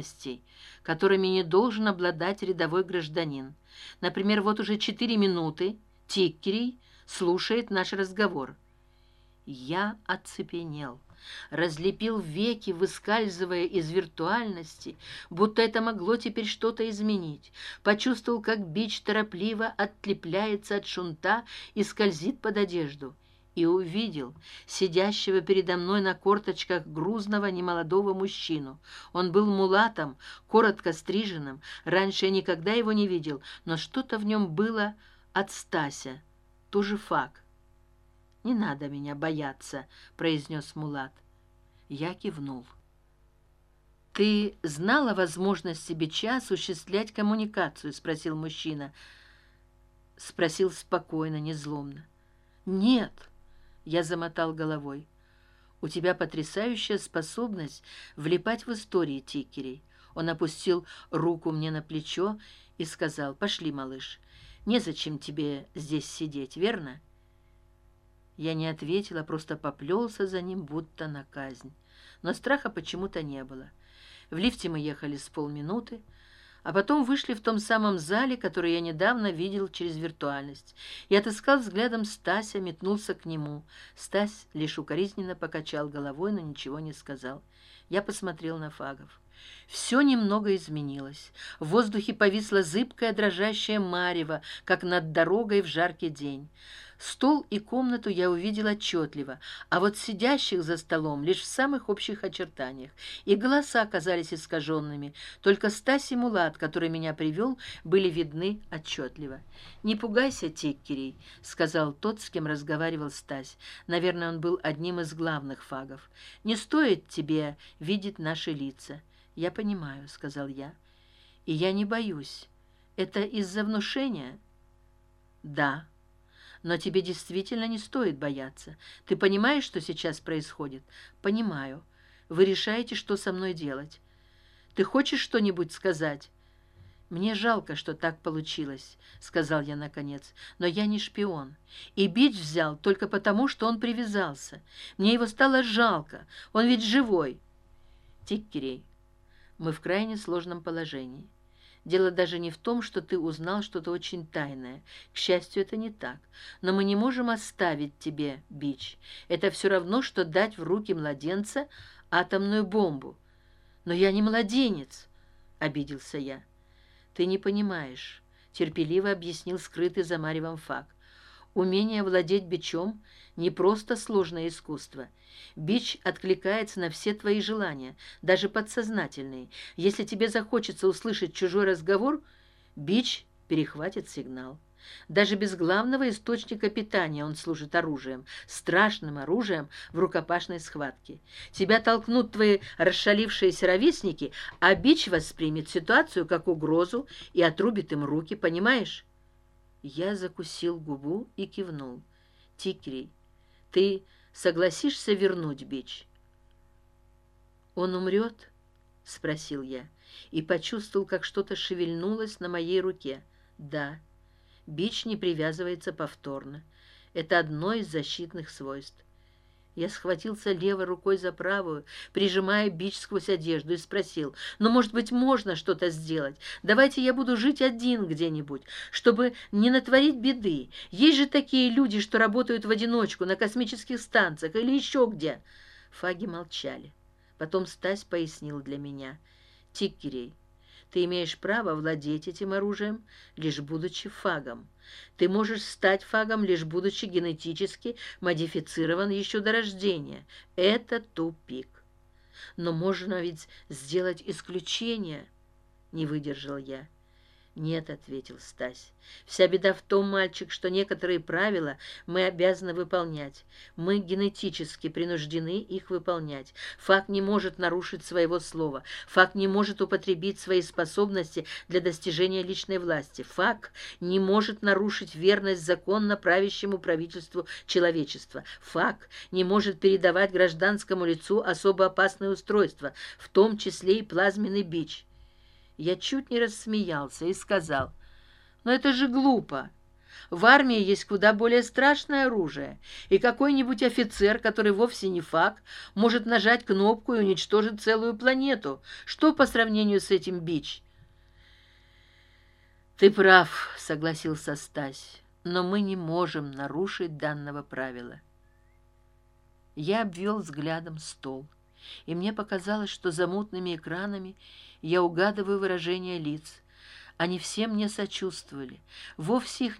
ценностей которыми не должен обладать рядовой гражданин. Например вот уже четыре минуты тиккерей слушает наш разговор. Я оцепенел разлепил веки выскальзывая из виртуальности будто это могло теперь что то изменить. Почувствовал как бич торопливо отлепляется от шунта и скользит под одежду и увидел сидящего передо мной на корточках грузного немолодого мужчину. Он был мулатом коротко стриженным раньше я никогда его не видел но что то в нем было от стася. Тоже факт не надо меня бояться произнес мулат. Я кивнул. Ты знала возможность бича осуществлять коммуникацию спросил мужчина. Спросил спокойно незломно нет я замотал головой. У тебя потрясающая способность влипать в истории тикерей он опустил руку мне на плечо и сказал пошли малыш незачем тебе здесь сидеть верно? Я не ответила просто поплелся за ним будто на казнь. Но страха почему то не было. В лифте мы ехали с полминуты а потом вышли в том самом зале который я недавно видел через виртуальность. И отыскал взглядом стася метнулся к нему. Стась лишь укоризненно покачал головой но ничего не сказал. Я посмотрел на фагов. Все немного изменилось. В воздухе повисла зыбкая дрожащая марево как над дорогой в жаркий день стол и комнату я увидел отчетливо а вот сидящих за столом лишь в самых общих очертаниях. И голоса оказались искаженными. Только стась и мулат который меня привел были видны отчетливо. Не пугайся тиккерей сказал тот с кем разговаривал стась. Наверное он был одним из главных фагов. Не стоит тебе видеть наши лица я понимаю сказал я. И я не боюсь. Это из за внушения? Да но тебе действительно не стоит бояться. Ты понимаешь что сейчас происходит? Понимаю. Вы решаете что со мной делать. Ты хочешь что нибудь сказать? Мне жалко что так получилось сказал я наконец. Но я не шпион. И бич взял только потому что он привязался. Мне его стало жалко. Он ведь живой. Тиккерей. Мы в крайне сложном положении дело даже не в том что ты узнал что то очень тайное. К счастью это не так. Но мы не можем оставить тебе бич. Это все равно что дать в руки младенца атомную бомбу. Но я не младенец обиделся я. Ты не понимаешь терпеливо объяснил скрытый за маревом факт умение владеть бичом не просто сложное искусство. Бич откликается на все твои желания даже подсознательные. Если тебе захочется услышать чужой разговор бич перехватит сигнал. Даже без главного источника питания он служит оружием страшным оружием в рукопашной схватке. Тебя толкнут твои расшалившиеся ровесники а бич воспримет ситуацию как угрозу и отрубит им руки понимаешь я закусил губу и кивнул. Тикерей ты согласишься вернуть бич? Он умрет спросил я и почувствовал как что то шевельнулось на моей руке. Да бич не привязывается повторно. Это одно из защитных свойств я схватился левой рукой за правую прижимая бич сквозь одежду и спросил ну может быть можно что то сделать? Давайте я буду жить один где нибудь чтобы не натворить беды. Есть же такие люди что работают в одиночку на космических станциях или еще где? Фаги молчали. Потом стась пояснил для меня. Тиккерей ты имеешь право владеть этим оружием лишь будучи фагом. Ты можешь стать фагом лишь будучи генетически модифицирован еще до рождения. Это тупик. Но можно ведь сделать исключение не выдержал я нет ответил стась вся беда в том мальчик что некоторые правила мы обязаны выполнять. Мы генетически принуждены их выполнять. Факт не может нарушить своего слова. Факт не может употребить свои способности для достижения личной власти. Факт не может нарушить верность законно правящему правительству человечества. Факт не может передавать гражданскому лицу особо опасное устройство в том числе и плазменный бич я чуть не рассмеялся и сказал но это же глупо. В армии есть куда более страшное оружие и какой нибудь офицер который вовсе не факт может нажать кнопку и уничтожить целую планету. Что по сравнению с этим бич? Ты прав согласился стась но мы не можем нарушить данного правила я обвел взглядом стол и мне показалось что за мутными экранами я угадываю выражение лиц. Они все мне сочувствовали. Вовсе их